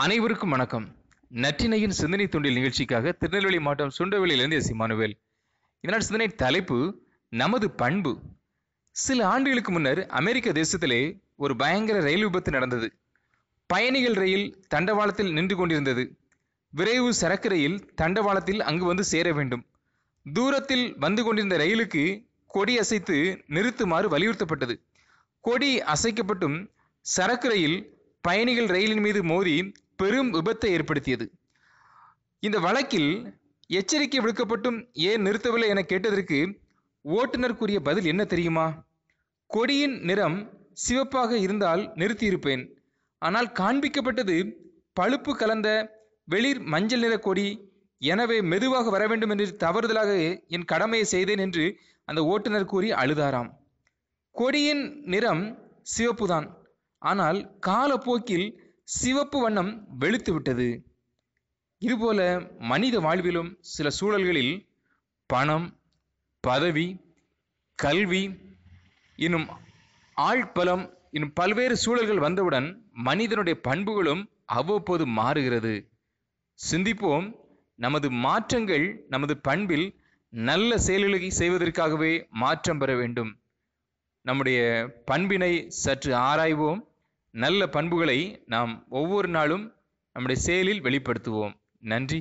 அனைவருக்கும் வணக்கம். நற்றினையின் சிந்தனை தொண்டில் நிகழ்ச்சிக்காக திருநெல்வேலி மாவட்டம் சுண்டவெளியிலிருந்து எஸ். இமானுவேல். இதனால் சிந்தனை தலைப்பு நமது பண்பு. சில ஆண்டுகளுக்கு முன்னர் அமெரிக்க தேசத்திலே ஒரு பயங்கர ரயில் விபத்து நடந்தது. பயணிகள் ரயில் தண்டவாளத்தில் நின்று கொண்டிருந்தது. விரைவு சரக்கு ரயில் தண்டவாளத்தில் அங்கு வந்து சேர வேண்டும். தூரத்தில் வந்து கொண்டிருந்த ரயிலுக்கு கொடி அசைத்து நிறுத்துமாறு வலியுறுத்தப்பட்டது. கொடி அசைக்கப்பட்டும் சரக்கு ரயில் பயணிகள் ரயிலின் மீது மோதி பெரும் விபத்தை ஏற்படுத்தியது. இந்த வழக்கில் எச்சரிக்கை விடுக்கப்பட்டும் ஏன் நிறுத்தவில்லை என கேட்டதற்கு ஓட்டுநர் கூறிய பதில் என்ன தெரியுமா? கொடியின் நிறம் சிவப்பாக இருந்தால் நிறுத்தியிருப்பேன். ஆனால் காண்பிக்கப்பட்டது பழுப்பு கலந்த வெளிர் மஞ்சள் நிற கொடி. எனவே மெதுவாக வர வேண்டும் என்று தவறுதலாக என் கடமையை செய்தேன் என்று அந்த ஓட்டுநர் கூறி அழுதாராம். கொடியின் நிறம் சிவப்புதான். ஆனால் காலப்போக்கில் சிவப்பு வண்ணம் வெளுத்து விட்டது. இதுபோல மனித வாழ்விலும் சில சூழல்களில் பணம் பதவி கல்வி இன்னும் ஆழ்பலம் இன்னும் பல்வேறு சூழல்கள் வந்தவுடன் மனிதனுடைய பண்புகளும் அவ்வப்போது மாறுகிறது. சிந்திப்போம் நமது மாற்றங்கள் நமது பண்பில் நல்ல செயல்களை செய்வதற்காகவே மாற்றம் பெற வேண்டும். நம்முடைய பண்பினை சற்று ஆராய்வோம். நல்ல பண்புகளை நாம் ஒவ்வொரு நாளும் நம்முடைய செயலில் வெளிப்படுத்துவோம். நன்றி.